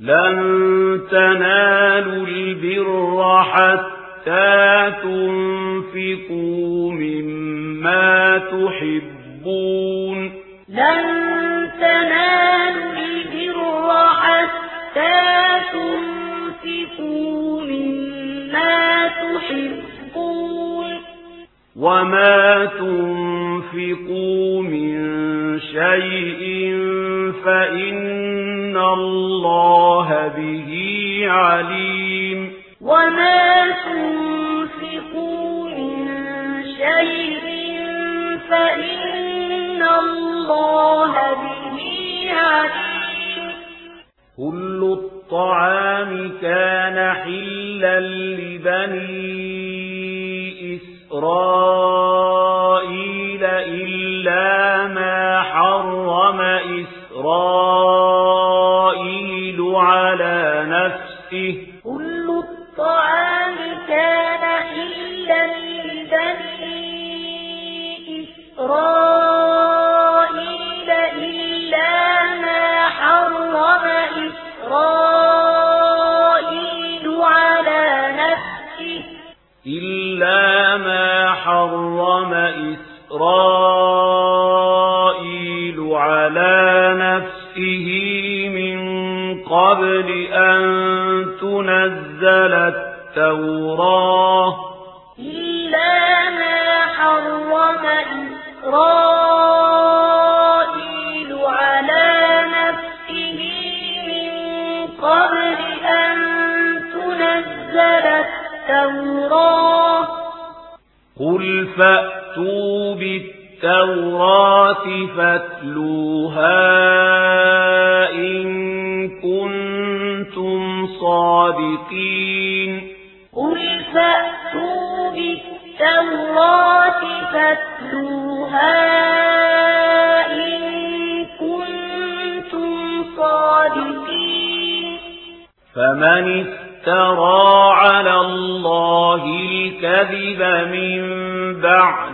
لن تنالوا البر حتى تنفقوا مما تحبون. لن تنالوا البر حتى تنفقوا مما تحبون. وما تنفقوا تنفقوا من شيء فإن الله به عليم وما تنفقوا من شيء فإن الله به عليم كل الطعام كان حلا لبني إسرائيل ما حرم إسرائيل على نفسه نفسه من قبل أن تنزل التوراة إلا ما حرم إسرائيل على نفسه من قبل أن تنزل التوراة قل فأتوا بالتوراة التوراة فاتلوها إن كنتم صادقين. قل فأتوا بالتوراة فاتلوها إن كنتم صادقين. فمن افترى على الله الكذب من بعد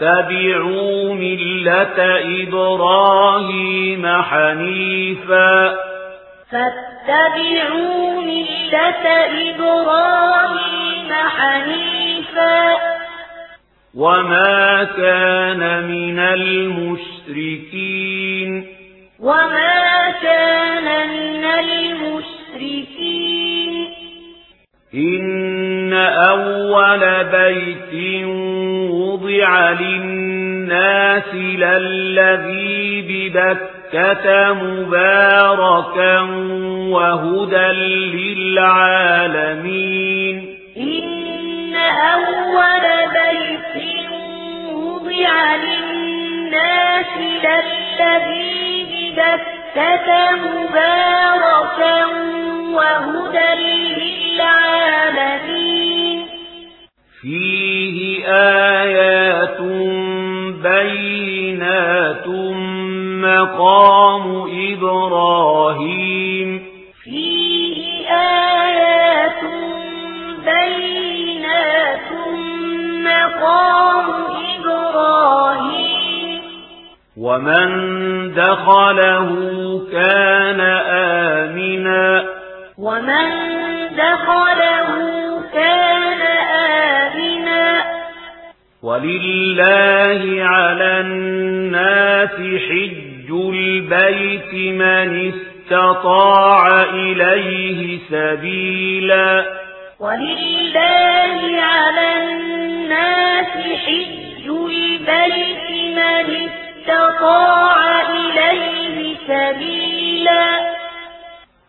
واتبعوا ملة إبراهيم حنيفا. فاتبعوا ملة إبراهيم حنيفا. وما كان من المشركين. وما كان من المشركين. إن أول بيت وضع للناس للذي ببكة مباركا وهدى للعالمين. إن أول بيت وضع للناس للذي ببكة مباركا وهدى للعالمين. فيه آيات بينات مقام إبراهيم. فيه آيات بينات مقام إبراهيم. ومن دخله كان وَلِلَّهِ عَلَى النَّاسِ حِجُّ الْبَيْتِ مَنِ اسْتَطَاعَ إِلَيْهِ سَبِيلًا وَلِلَّهِ عَلَى النَّاسِ حِجُّ الْبَيْتِ مَنِ اسْتَطَاعَ إِلَيْهِ سَبِيلًا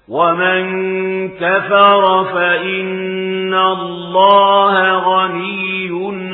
وَمَن كَفَرَ فَإِنَّ اللَّهَ غَنِيٌّ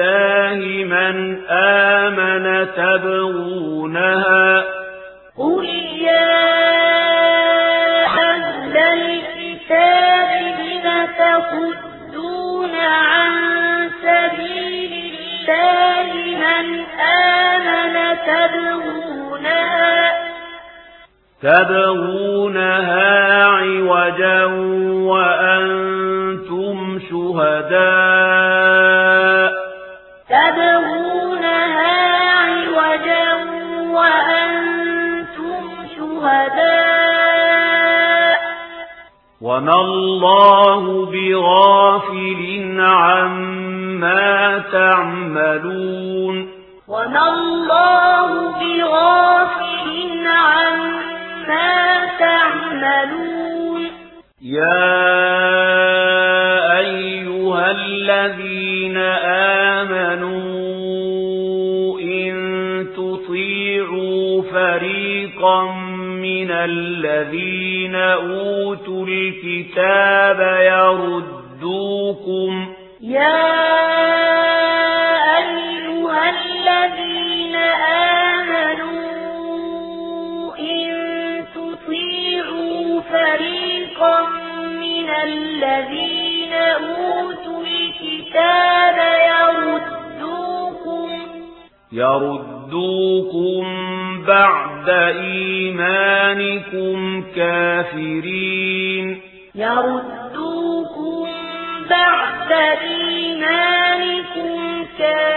الله من آمن تبغونها. قل يا أهل الكتاب لم تصدون عن سبيل الله من آمن تبغونها. تبغونها عوجا وأنتم شهداء وما الله بغافل عما تعملون وما الله بغافل عما تعملون يا فَرِيقًا مِنَ الَّذِينَ أُوتُوا الْكِتَابَ يَرُدُّوكُمْ يَا أَيُّهَا الَّذِينَ آمَنُوا إِن تُطِيعُوا فَرِيقًا مِنَ الَّذِينَ أُوتُوا الْكِتَابَ يَرُدُّوكُمْ يَرُدُّوكُمْ بعد إيمانكم كافرين. يردوكم بعد إيمانكم كافرين.